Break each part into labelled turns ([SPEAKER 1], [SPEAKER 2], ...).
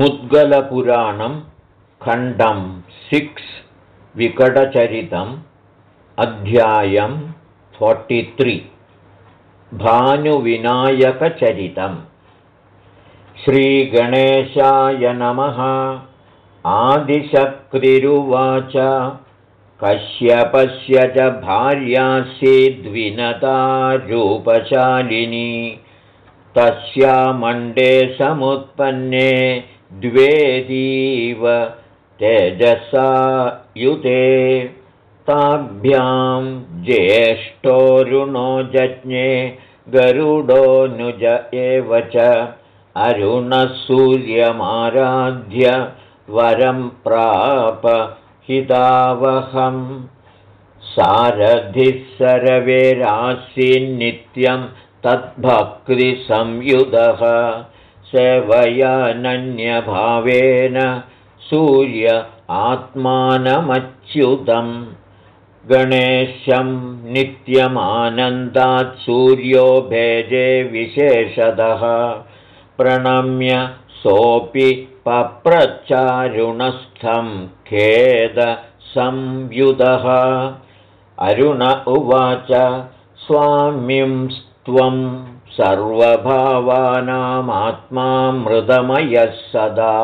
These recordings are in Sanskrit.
[SPEAKER 1] मुद्गलपुराणं खण्डं सिक्स् विकटचरितम् अध्यायं फोर्टित्रि भानुविनायकचरितम् श्रीगणेशाय नमः आदिशक्तिरुवाच कश्यपश्य च भार्यासीद्विनतारूपशालिनी तस्या मण्डे समुत्पन्ने द्वेदीव तेजसा युते ताभ्यां ज्येष्ठोरुणो जज्ञे गरुडोऽनुज एव च अरुणसूर्यमाराध्य वरं प्राप हितावहम् सारथिः सर्वेरासीन्नित्यं तद्भक्तिसंयुधः सेवयानन्यभावेन सूर्य आत्मानमच्युतम्। गणेशं नित्यमानन्दात् सूर्यो भेजे विशेषतः। प्रणम्य सोऽपि पप्रचारुणस्थं खेदसंयुधः। अरुण उवाच स्वामिंस्त्वं सर्वभावानामात्मा मृदमयः सदा।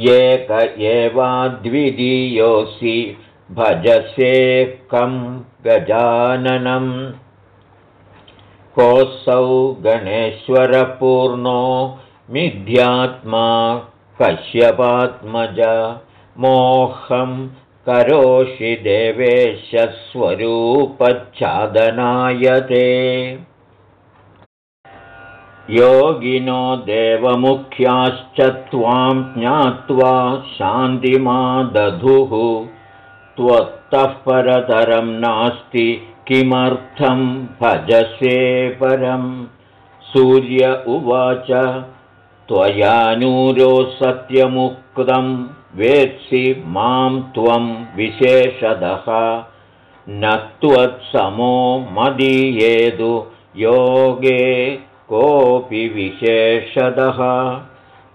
[SPEAKER 1] एक एवाद्वितीयोऽसि भजसेकं गजाननम् कोऽसौ गणेश्वरपूर्णो मिथ्यात्मा कश्यपात्मज मोहं करोषि देवेशस्वरूपच्छादनायते। योगिनो देवमुख्याश्च त्वां ज्ञात्वा शान्तिमादधुः। त्वत्तः परतरं नास्ति किमर्थं भजसे परं। सूर्य उवाच त्वयानूरो सत्यमुक्तं वेत्सि मां त्वं विशेषदः। न त्वत्समो मदीयेदु योगे कोऽपि विशेषदः।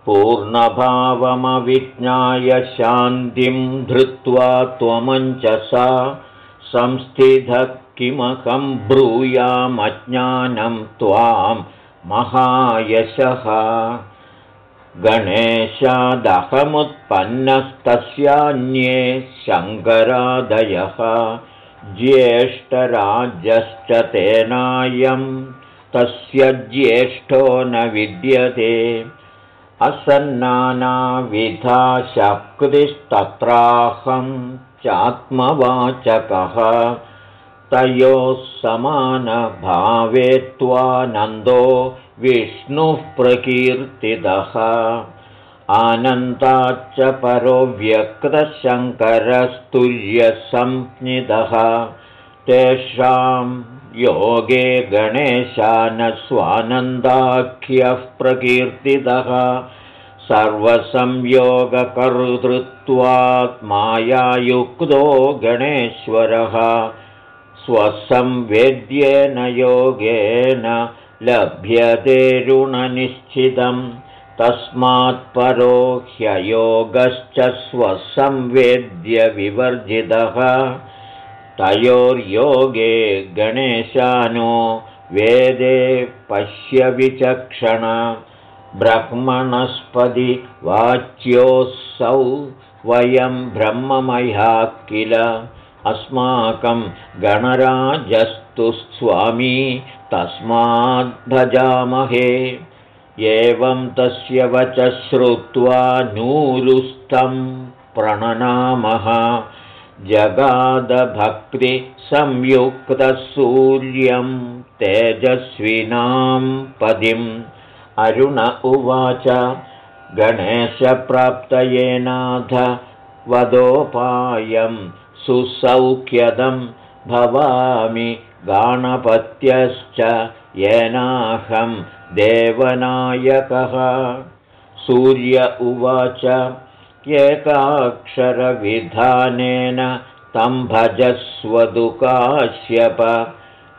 [SPEAKER 1] पूर्णभावमविज्ञाय शान्तिं धृत्वा त्वमञ्चसा। संस्थितः किमकं ब्रूयामज्ञानं त्वां महायशः गणेशादहमुत्पन्नस्तस्यान्ये शङ्करादयः ज्येष्ठराज्यश्च तेनायं तस्य ज्येष्ठो न विद्यते। असन्नानाविधा शक्तिस्तत्राहं चात्मवाचकः तयोः समानभावे त्वानन्दो विष्णुः प्रकीर्तितः। आनन्दाच्च परो व्यक्तशङ्करस्तुल्यसंज्ञितः। तेषां योगे गणेशानस्वानन्दाख्यः प्रकीर्तितः। सर्वसंयोगकर्तृत्वात् मायायुक्तो गणेश्वरः स्वसंवेद्येन योगेन लभ्यते ऋणनिश्चितं तस्मात्परो ह्ययोगश्च स्वसंवेद्यविवर्जितः तयोर्योगे गणेशानो वेदे पश्यविचक्षण ब्रह्मणस्पति वाच्योऽसौ वयं ब्रह्ममया किल अस्माकं गणराजस्तु स्वामी तस्माद्भजामहे एवं तस्य वच श्रुत्वा नूरुस्थं प्रणनामः। जगादभक्तिसंयुक्तसूर्यं तेजस्विनां पदिम् अरुण उवाच गणेशप्राप्तयेनाथ वदोपायं सुसौख्यदं भवामि गाणपत्यश्च येनाहं देवनायकः। सूर्य उवाच एकाक्षरविधानेन तं भजस्वदुकाश्यप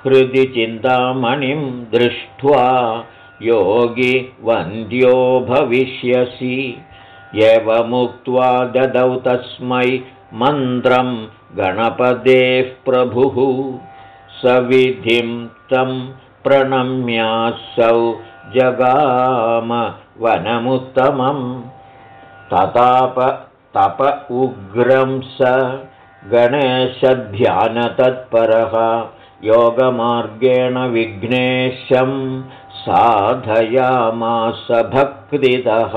[SPEAKER 1] हृदि चिन्तामणिं दृष्ट्वा योगी वन्द्यो भविष्यसि। एवमुक्त्वा ददौ तस्मै मन्त्रं गणपदेः प्रभुः। सविधिं तं प्रणम्यासौ जगाम वनमुत्तमं तताप तप उग्रं स गणेशध्यानतत्परः। योगमार्गेण विघ्नेशं साधयामास भक्तितः।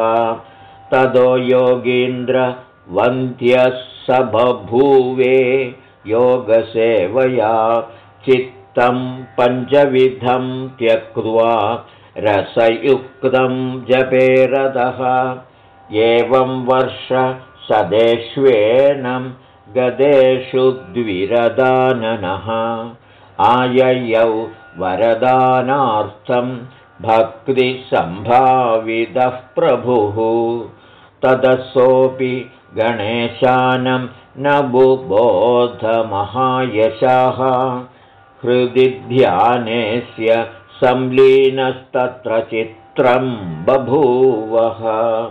[SPEAKER 1] तदो योगीन्द्रवन्ध्यः स बभूवे योगसेवया चित्तं पञ्चविधं त्यक्त्वा रसयुक्तं जपेरदः एवं वर्ष सदेष्वेनं गदेषु द्विरदाननः। आययौ वरदानार्थं भक्तिसम्भावितः प्रभुः। तदसोऽपि गणेशानं न हृदि ध्यानेस्य संलीनस्तत्र चित्रं बभूवः।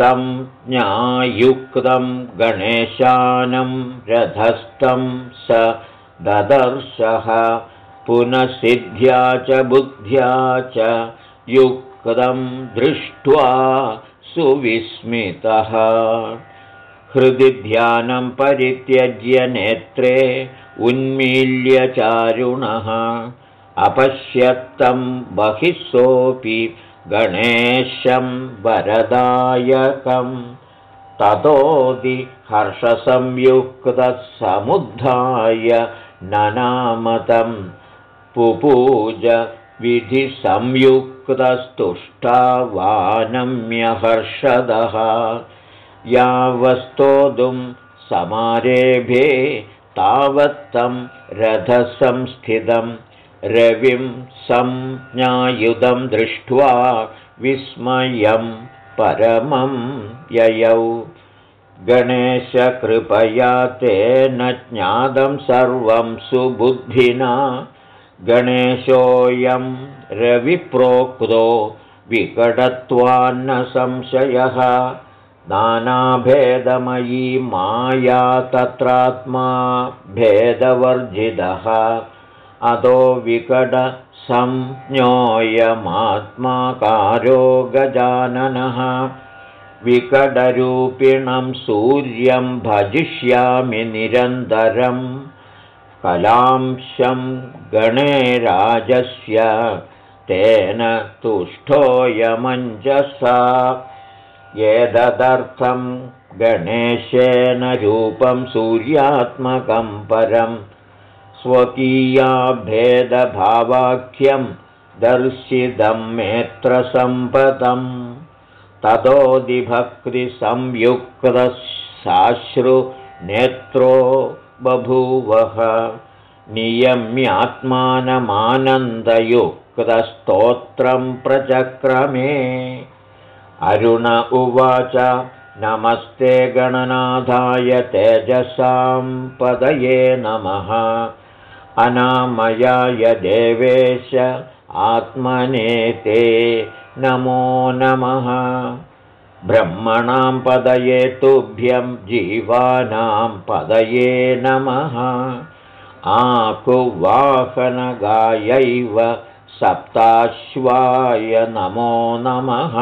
[SPEAKER 1] संज्ञायुक्तं गणेशानं रथस्थं स ददर्शः। पुनसिद्ध्या च बुद्ध्या च युक्तं दृष्ट्वा सुविस्मितः। हृदि ध्यानं परित्यज्य नेत्रे उन्मील्यचारुणः अपश्यत्तं बहिः सोऽपि गणेशं वरदायकं ततोदि हर्षसंयुक्तः समुद्धाय ननामतं पुपूज विधिसंयुक्तस्तुष्टावानम्यहर्षदः। यावस्तोदुं समारेभे तावत्तं रथसंस्थितम् रविं संज्ञायुधं दृष्ट्वा विस्मयं परमं ययौ। गणेशकृपया तेन ज्ञातं सर्वं सुबुद्धिना गणेशोऽयं रविप्रोक्तो विकटत्वान्न संशयः नानाभेदमयी माया तत्रात्मा भेदवर्जितः। अतो विकटसंज्ञोऽयमात्माकारो गजाननः। विकटरूपिणं सूर्यं भजिष्यामि निरन्तरं कलांशं गणेराजस्य तेन तुष्टोऽयमञ्जसा एतदर्थं गणेशेन रूपं सूर्यात्मकं परम् स्वकीयाभेदभावाख्यं दर्शितं मेत्रसम्पदम् ततोदिभक्तिसंयुक्तसाश्रुनेत्रो बभूवः। नियम्यात्मानमानन्दयुक्तस्तोत्रं प्रचक्रमे। अरुण उवाच नमस्ते गणनाथाय तेजसां पदये नमः। अनामयाय देवेश आत्मने ते नमो नमः ब्रह्मणां पदये तुभ्यं जीवानां पदये नमः। आकुवाहनगायैव सप्ताश्वाय नमो नमः।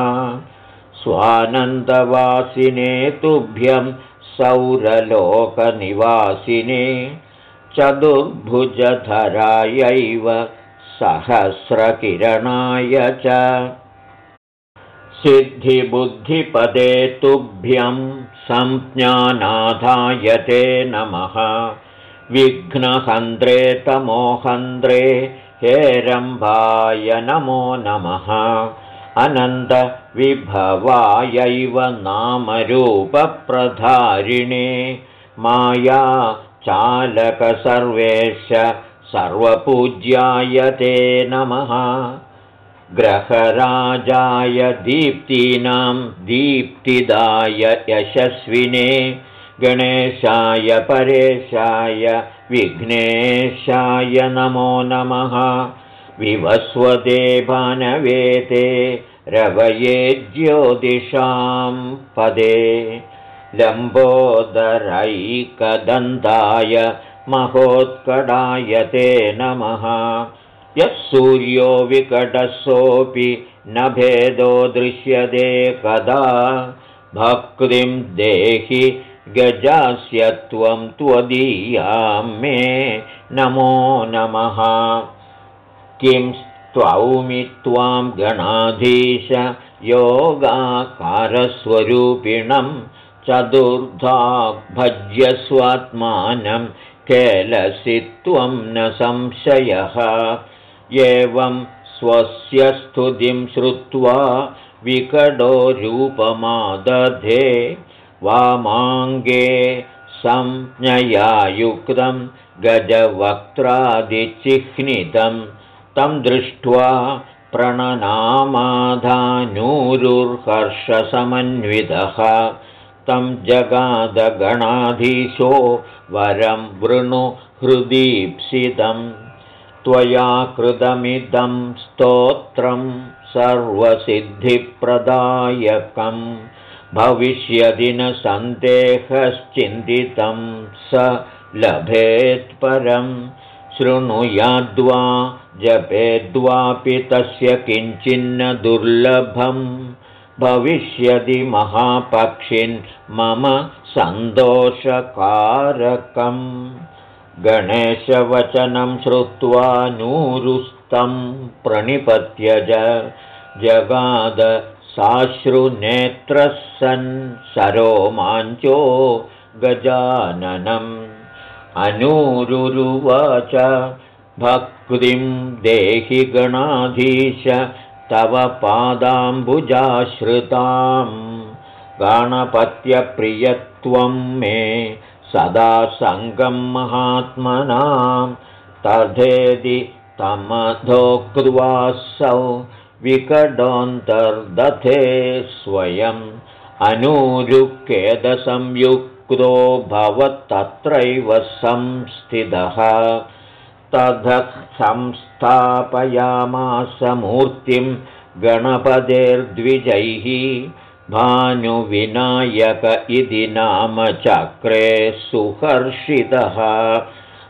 [SPEAKER 1] स्वानन्दवासिने तुभ्यं सौरलोकनिवासिने चतुर्भुजधरायैव सहस्रकिरणाय च सिद्धिबुद्धिपदे तुभ्यं संज्ञानाधाय ते नमः। विघ्नहन्द्रे तमोहन्द्रे हेरम्भाय नमो नमः। अनन्तविभवायैव नामरूपप्रधारिणे माया चालकसर्वेश सर्वपूज्याय ते नमः ग्रहराजाय दीप्तीनां दीप्तिदाय यशस्विने गणेशाय परेशाय विघ्नेशाय नमो नमः। विवस्वते भानवेते रवये ज्योतिषां पदे। लम्बोदरैकदन्ताय महोत्कटाय ते नमः यः सूर्यो विकटसोऽपि न भेदो दृश्यते कदा। भक्तिं देहि गजास्य त्वं त्वदीयां मे नमो नमः। किं त्वौमि त्वां गणाधीश योगाकारस्वरूपिणं चतुर्धा भज्यस्वात्मानं केलसि त्वं न संशयः एवं स्वस्य स्तुतिं श्रुत्वा विकटो रूपमादधे वामाङ्गे संज्ञयायुक्तं गजवक्त्रादिचिह्नितं तं दृष्ट्वा प्रणनामाधानूरुर्हर्षसमन्वितः तं जगादगणाधीशो वरं वृणु हृदीप्सितं त्वया कृतमिदं स्तोत्रं सर्वसिद्धिप्रदायकं। भविष्यदि न सन्देहश्चिन्तितं स लभेत्परं शृणुयाद्वा जपेद्वापि तस्य किञ्चिन्न दुर्लभं। भविष्यति महापक्षिन् मम सन्तोषकारकम् गणेशवचनं श्रुत्वा नूरुस्तं प्रणिपत्यज जगाद साश्रुनेत्रः सन् सरोमाञ्चो गजाननम्। अनूरुरुवाच भक्तिं देहि गणाधीश तव पादाम्बुजाश्रितां गणपत्यप्रियत्वं मे सदा सङ्गं महात्मनां। तथेदि तमधोक्त्वासौ विकटोऽन्तर्दधे स्वयम् अनूरुकेदसंयुक्तो भवत्तत्रैव संस्थितः। तथ संस्थापयामास मूर्तिं गणपतेर्द्विजैः भानुविनायक इति नाम चक्रे सुहर्षितः।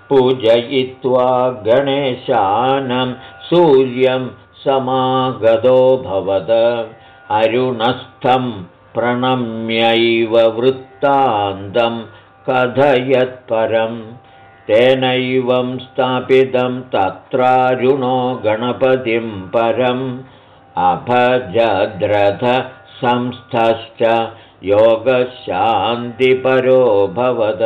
[SPEAKER 1] पूजयित्वा गणेशानं सूर्यं समागतो भवद। अरुणस्थं प्रणम्यैव वृत्तान्तं कथयत्परं तेनैवं स्थापितं तत्रारुणो गणपतिं परम्। अभजद्रथ संस्थश्च योगशान्तिपरो भवद।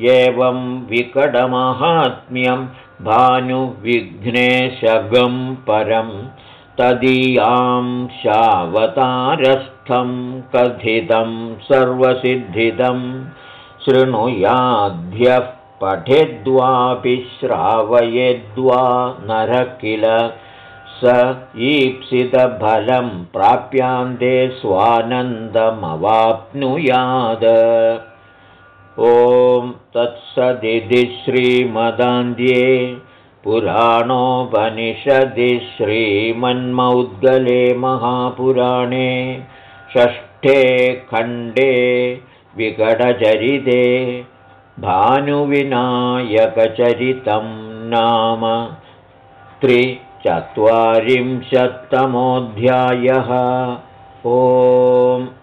[SPEAKER 1] एवं विकटमाहात्म्यं भानुविघ्नेशगं परं तदीयां शावतारस्थं कथितं सर्वसिद्धिदं शृणुयाद्यः पठेद्वापि श्रावयेद्वा नरः किल स ईप्सितफलं प्राप्यान्ते स्वानन्दमवाप्नुयाद। ॐ तत्सदिति श्रीमदान्ध्ये पुराणोपनिषदि श्रीमन्मौद्गले महापुराणे षष्ठे खण्डे विकटचरिते भानुविनायकचरितं नाम त्रि चत्वारिंशत्तमोऽध्यायः. ओम्।